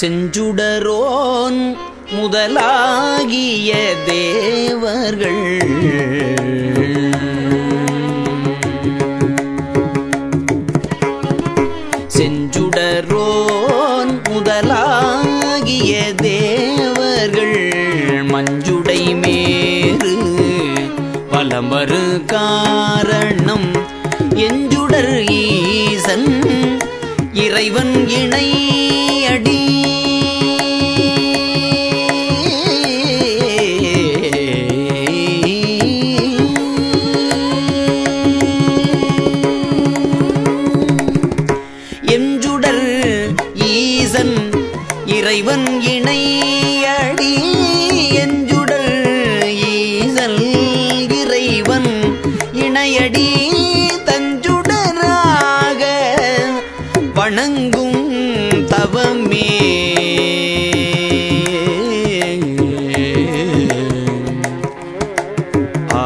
செஞ்சுடரோன் முதலாகிய தேவர்கள். செஞ்சுடரோன் முதலாகிய தேவர்கள். மஞ்சுடை மேறு பலமறு காரணம் எஞ்சுடர் ஈசன். இறைவன் இணை ஈசன் இறைவன் இணை அடி எஞ்சுடல் ஈசல் இறைவன் இணையடி தஞ்சுடராக வணங்கும் தவமே. ஆ